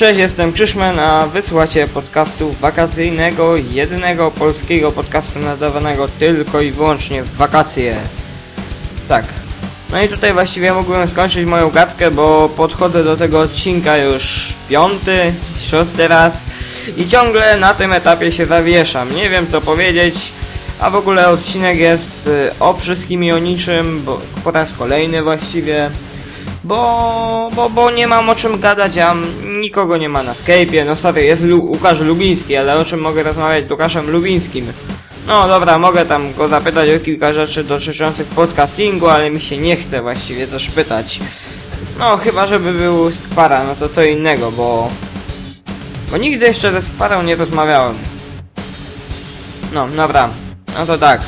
Cześć, jestem Krzyszman, a wysłuchacie podcastu wakacyjnego, jedynego polskiego podcastu nadawanego tylko i wyłącznie w wakacje. Tak. No i tutaj właściwie mógłbym skończyć moją gadkę, bo podchodzę do tego odcinka już piąty, szósty raz i ciągle na tym etapie się zawieszam. Nie wiem co powiedzieć, a w ogóle odcinek jest y, o wszystkim i o niczym, bo po raz kolejny właściwie bo, bo, bo nie mam o czym gadać, a nikogo nie ma na Skype'ie. No stary, jest Lu Łukasz Lubiński, ale o czym mogę rozmawiać z Łukaszem Lubińskim? No dobra, mogę tam go zapytać o kilka rzeczy dotyczących podcastingu, ale mi się nie chce właściwie też pytać. No, chyba żeby był Skwara, no to co innego, bo... Bo nigdy jeszcze ze Skwarą nie rozmawiałem. No, dobra. No to tak.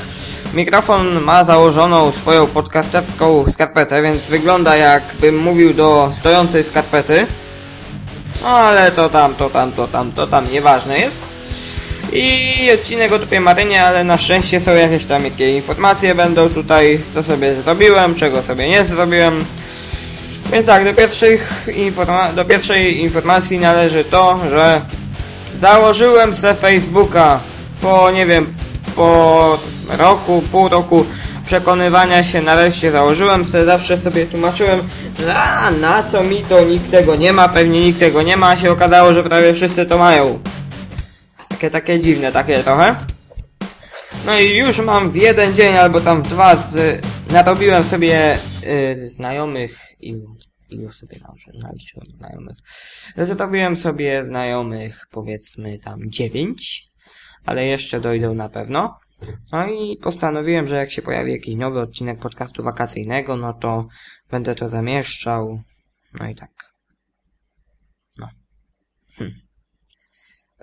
Mikrofon ma założoną swoją podcasterską skarpetę, więc wygląda jakbym mówił do stojącej skarpety. Ale to tam, to tam, to tam, to tam, nieważne jest. I odcinek o tupie marynie, ale na szczęście są jakieś tam jakie informacje będą tutaj, co sobie zrobiłem, czego sobie nie zrobiłem. Więc tak, do, pierwszych informa do pierwszej informacji należy to, że założyłem se Facebooka po, nie wiem, po roku, pół roku przekonywania się nareszcie założyłem sobie, zawsze sobie tłumaczyłem, że a, na co mi to, nikt tego nie ma, pewnie nikt tego nie ma, a się okazało, że prawie wszyscy to mają. Takie, takie dziwne, takie trochę. No i już mam w jeden dzień albo tam w dwa z, narobiłem sobie y, znajomych ilu, ilu sobie naliczyłem znajomych. Zrobiłem sobie znajomych powiedzmy tam dziewięć, ale jeszcze dojdą na pewno. No i postanowiłem, że jak się pojawi jakiś nowy odcinek podcastu wakacyjnego, no to będę to zamieszczał. No i tak. No. Hm.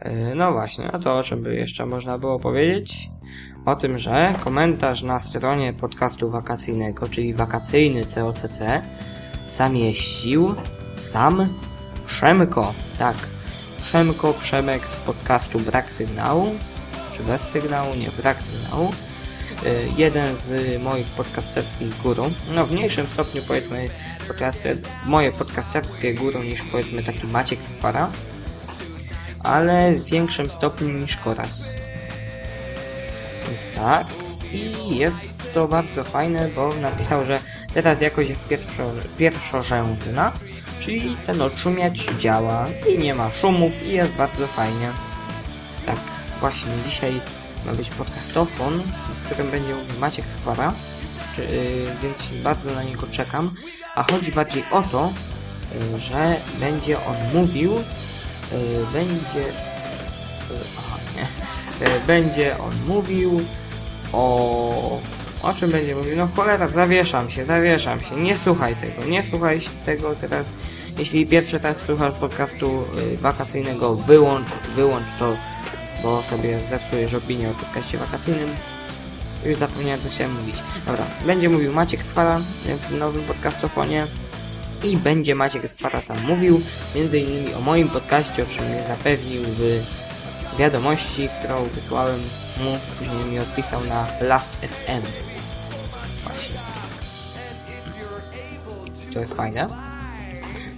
Yy, no właśnie, no to o czym by jeszcze można było powiedzieć? O tym, że komentarz na stronie podcastu wakacyjnego, czyli wakacyjny COCC, zamieścił sam Przemko. Tak, Przemko Przemek z podcastu Brak Sygnału czy bez sygnału, nie, brak sygnału. Y, jeden z moich podcasterskich guru, no w mniejszym stopniu powiedzmy podcaster, moje podcasterskie guru niż powiedzmy taki Maciek Skwara, ale w większym stopniu niż Koraz. Więc tak. I jest to bardzo fajne, bo napisał, że teraz jakoś jest pierwszo, pierwszorzędna, czyli ten odszumiacz działa i nie ma szumów i jest bardzo fajnie. Tak. Właśnie, dzisiaj ma być podcastofon, w którym będzie mówił Maciek Skwara, czy, yy, więc bardzo na niego czekam. A chodzi bardziej o to, yy, że będzie on mówił, yy, będzie... aha, nie. będzie on mówił o... O czym będzie mówił? No cholera, zawieszam się, zawieszam się. Nie słuchaj tego, nie słuchaj tego teraz. Jeśli pierwszy raz słuchasz podcastu wakacyjnego, wyłącz, wyłącz to bo sobie zepsujesz opinię o podcaście wakacyjnym. Już zapomniałem, co chciałem mówić. Dobra, będzie mówił Maciek Spara w nowym podcastofonie i będzie Maciek Spara tam mówił między innymi o moim podcaście, o czym mnie zapewnił w wiadomości, którą wysłałem mu, później mi odpisał na Last FM. Właśnie. To jest fajne.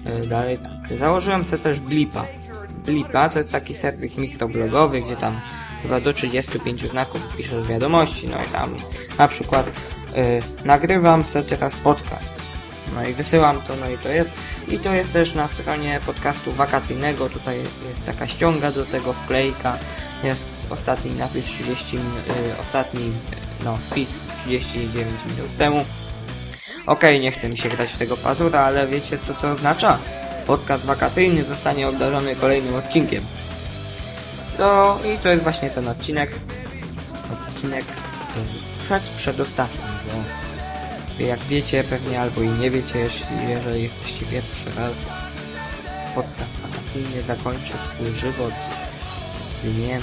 E, dalej tak. Założyłem sobie też Blipa Blipa to jest taki serwis mikroblogowy, gdzie tam chyba do 35 znaków piszesz wiadomości, no i tam na przykład yy, nagrywam sobie teraz podcast. No i wysyłam to, no i to jest. I to jest też na stronie podcastu wakacyjnego. Tutaj jest taka ściąga do tego wklejka. Jest ostatni napis 30, yy, ostatni no, wpis 39 minut temu. Okej, okay, nie chcę mi się grać w tego pazura, ale wiecie co to oznacza? Podcast wakacyjny zostanie obdarzony kolejnym odcinkiem. No i to jest właśnie ten odcinek. Odcinek przed, przedostatnim, bo jak wiecie pewnie albo i nie wiecie, jeżeli jesteście pierwszy raz podcast wakacyjny zakończy swój żywot z dniem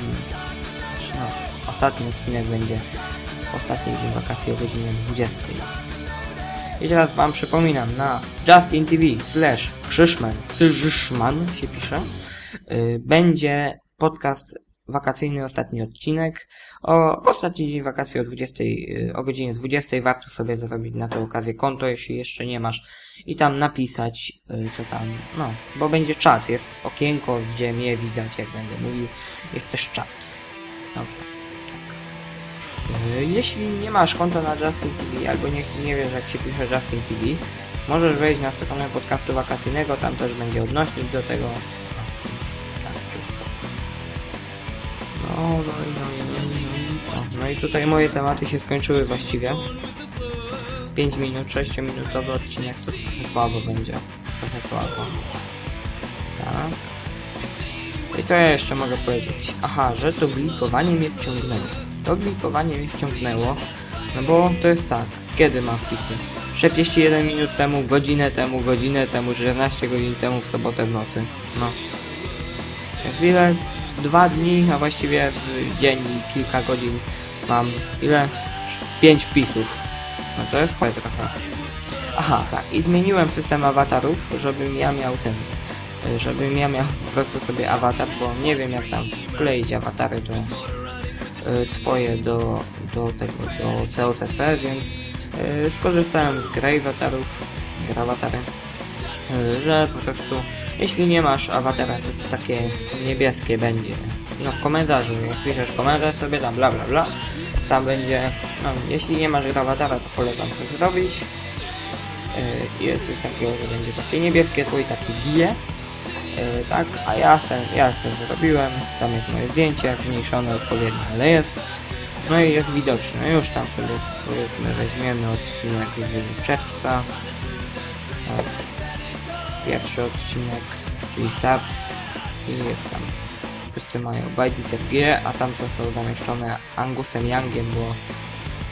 no, ostatni odcinek będzie w ostatni dzień wakacji o godzinie 20. I teraz Wam przypominam na Justin TV slash Krzyszman, Krzyszman się pisze, y, będzie podcast wakacyjny ostatni odcinek. O, ostatni dzień wakacji o 20, y, o godzinie 20 warto sobie zrobić na tę okazję konto, jeśli jeszcze nie masz i tam napisać, y, co tam, no, bo będzie czat, jest okienko, gdzie mnie widać, jak będę mówił, jest też czat. Dobrze, Jeśli nie masz konta na Justin TV albo nie, nie wiesz jak się pisze Justin TV, możesz wejść na stronę podcastu wakacyjnego, tam też będzie odnośnik do tego. No, no, no, no, no, i co? No i tutaj moje tematy się skończyły właściwie. 5 minut, 6 minutowy odcinek to trochę słabo będzie. Trochę słabo. Tak. I co ja jeszcze mogę powiedzieć? Aha, że to glikowanie mnie wciągnęło. To glikowanie mnie wciągnęło, no bo to jest tak. Kiedy mam wpisy? 41 minut temu, godzinę temu, godzinę temu, 14 godzin temu w sobotę w nocy. No. Więc ile? Dwa dni, a właściwie w dzień i kilka godzin mam ile? Pięć wpisów. No to jest fajnie trochę. Aha, tak. I zmieniłem system awatarów, żebym ja miał ten... Żebym ja miał po prostu sobie awatar, bo nie wiem jak tam wkleić awatary do y, swoje do, do tego, do COCC, więc y, skorzystałem z gry awatarów, awatary, y, że po prostu jeśli nie masz awatara, to takie niebieskie będzie. No w komentarzu, jak piszesz komentarz sobie tam bla bla bla, tam będzie, no jeśli nie masz awatara, to polecam to zrobić. Jest coś takiego, że będzie takie niebieskie, tu i takie gije. Yy, tak, a ja se, ja se zrobiłem, tam jest moje zdjęcie, zmniejszone odpowiednio, ale jest. No i jest widoczne, już tam sobie powiedzmy weźmiemy odcinek z czerwca. Tak. Pierwszy odcinek, czyli start i jest tam. Wszyscy mają Byditer G, a tam to są zamieszczone Angusem Youngiem, bo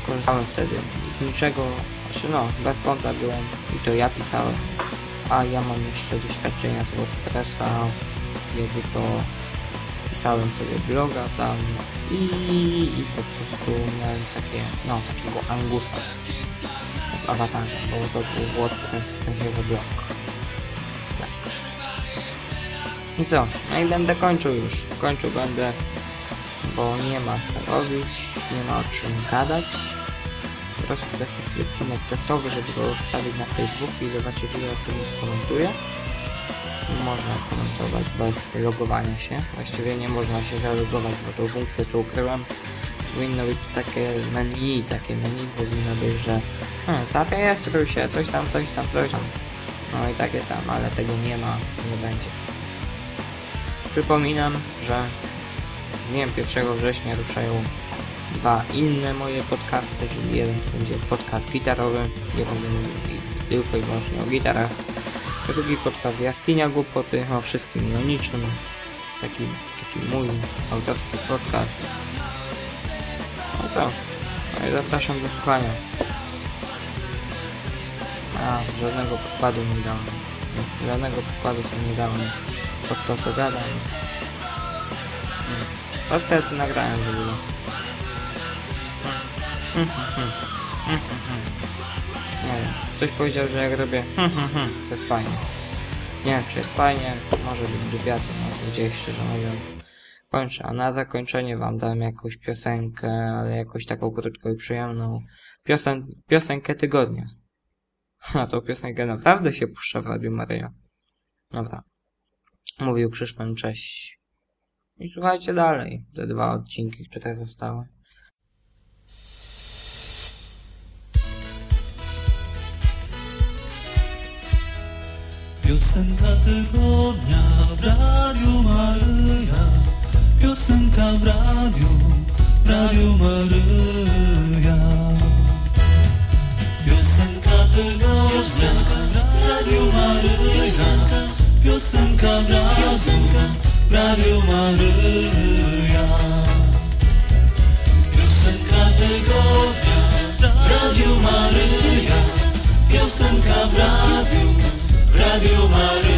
korzystałem wtedy z niczego, znaczy no, bez konta byłem i to ja pisałem, a ja mam jeszcze doświadczenia z WordPressa, kiedy to pisałem sobie bloga tam i, i po prostu miałem takie, no, takiego Angusa w awatarze, bo to był WordPress sensie blog. Tak. I co? No i będę kończył już. Kończył będę, bo nie ma co robić, nie ma o czym gadać. Prostu taki odcinek testowy, żeby go wstawić na Facebooku i zobaczyć ile mi skomentuje. Można komentować bez logowania się. Właściwie nie można się zalogować, bo tą funkcję tu ukryłem. Powinno być takie menu, takie menu powinno być, że hmm, zarejestruj się, coś tam, coś tam, coś tam. No i takie tam, ale tego nie ma, nie będzie. Przypominam, że dniem 1 września ruszają dwa inne moje podcasty, czyli jeden będzie podcast gitarowy, mówił i- tylko i wyłącznie o gitarach. Drugi podcast Jaskinia Głupoty, o wszystkim i o niczym. Taki, taki mój autorski podcast. No co? No i zapraszam do słuchania. A, żadnego podkładu nie dałem. Żadnego podkładu sobie nie dałem. Pod to co gadam. Hmm. Podcast nagrałem w ogóle. Ktoś powiedział, że jak robię to jest fajnie. Nie wiem, czy jest fajnie. Może być dubiaty, no gdzieś szczerze mówiąc. Kończę, a na zakończenie wam dam jakąś piosenkę, ale jakąś taką krótką i przyjemną. Piosen piosenkę tygodnia. A tą piosenkę naprawdę się puszcza w Radiu Maryja. Dobra. Mówił Krzysztof, cześć. I słuchajcie dalej. Te dwa odcinki, które zostały. Piosenka tygodnia w Radiu Maryja Piosenka w radiu, w Radiu Maryja Piosenka tygodnia w Radiu Maryja Piosenka w radiu, w Radiu Maryja Piosenka tygodnia w Radiu Maryja Piosenka w radiu, w Radiu Maryja